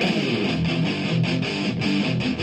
Thank you.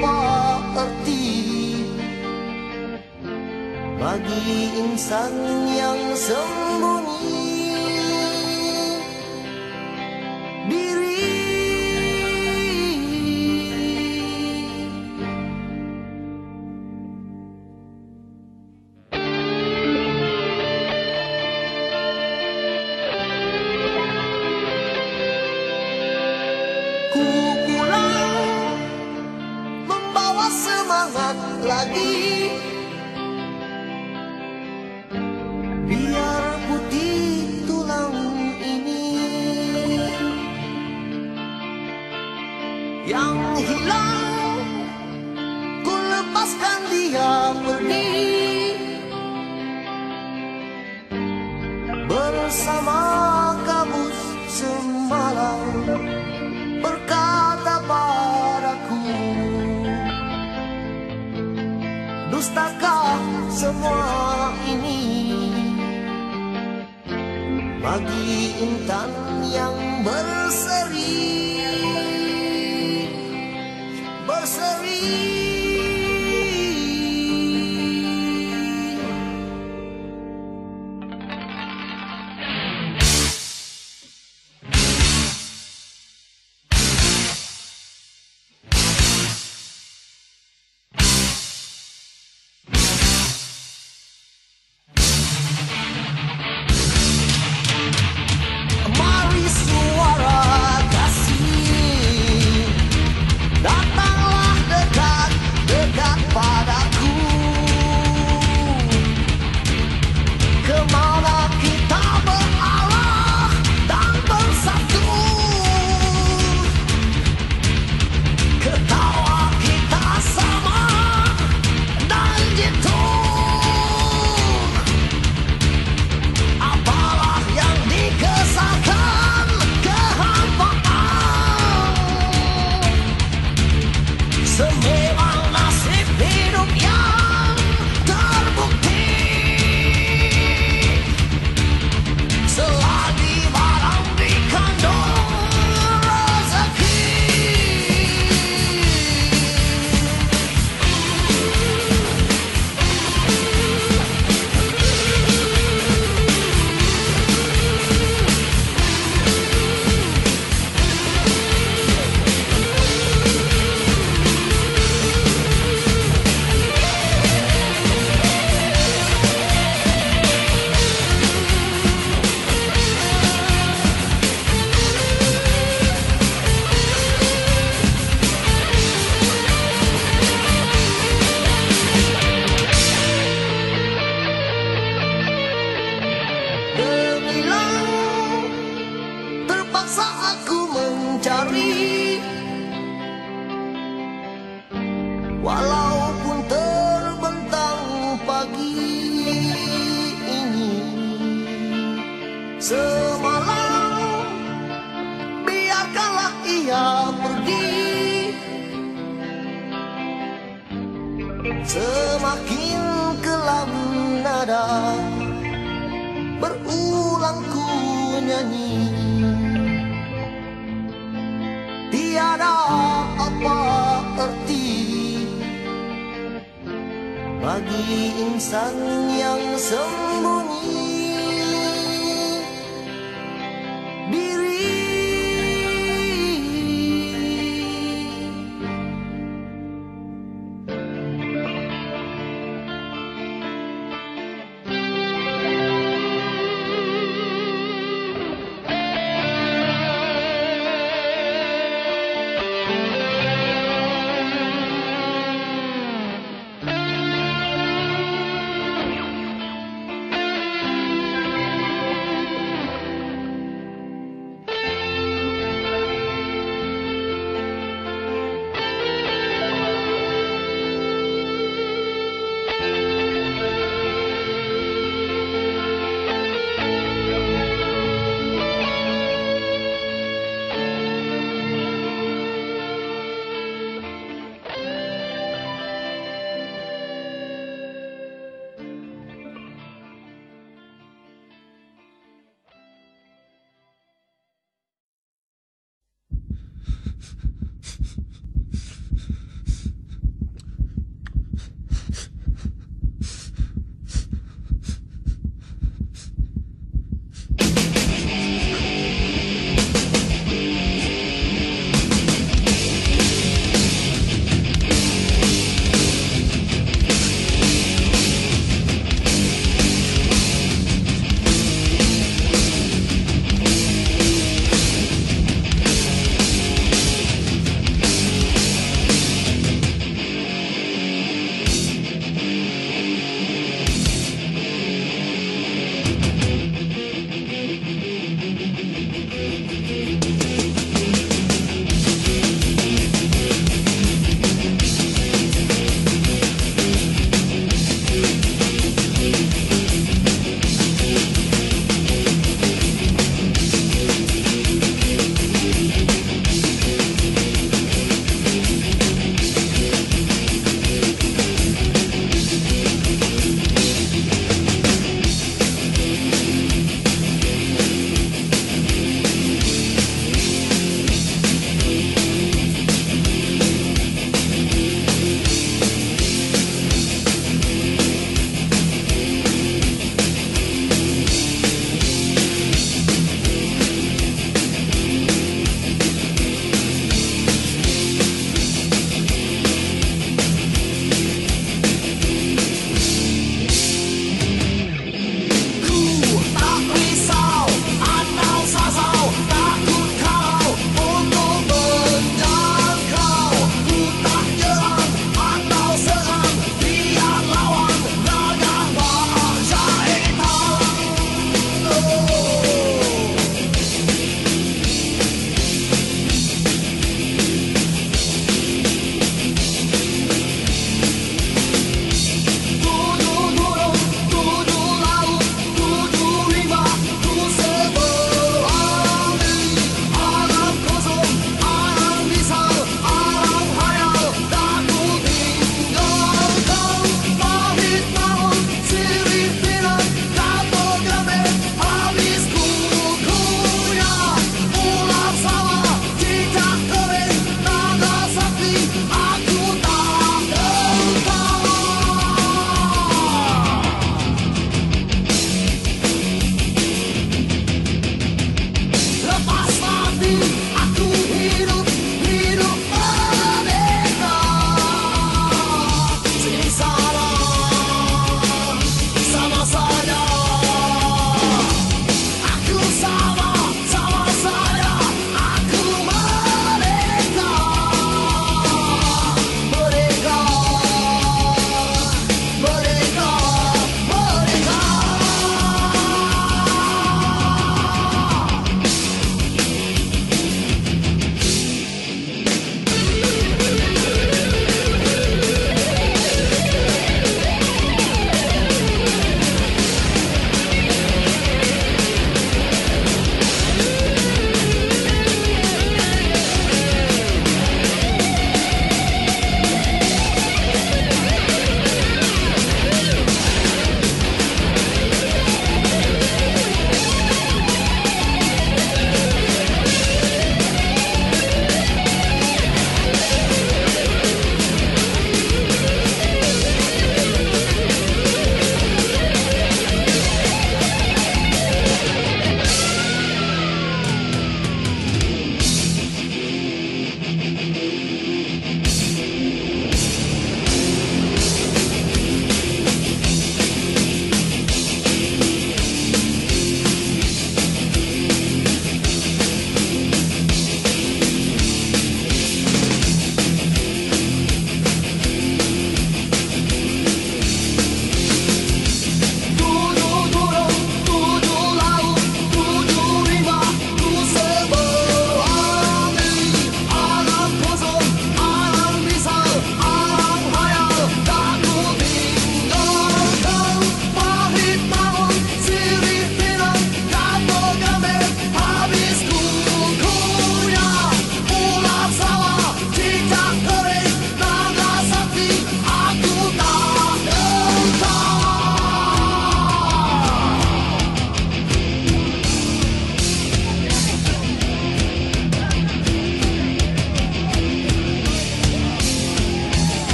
tanpa Bagi insan yang sembuh nyanyi. Tiada apa arti Bagi insan yang sembuh.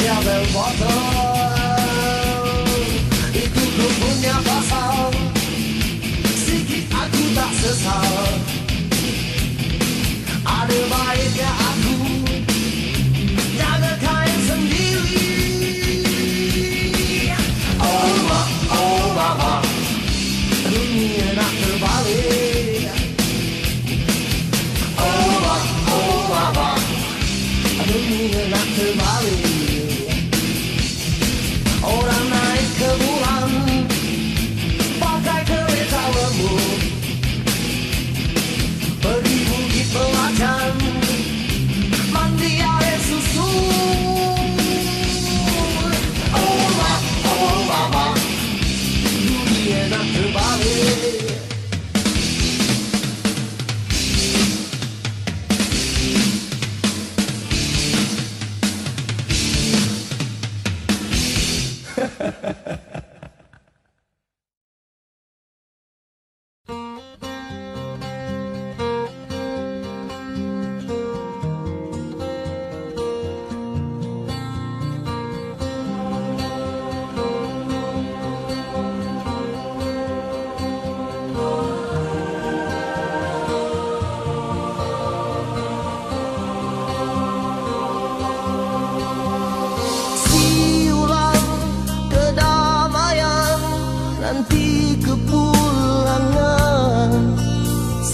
Dia bel botol Itu kumpulnya pasal. Sikit aku tak sesal.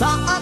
答。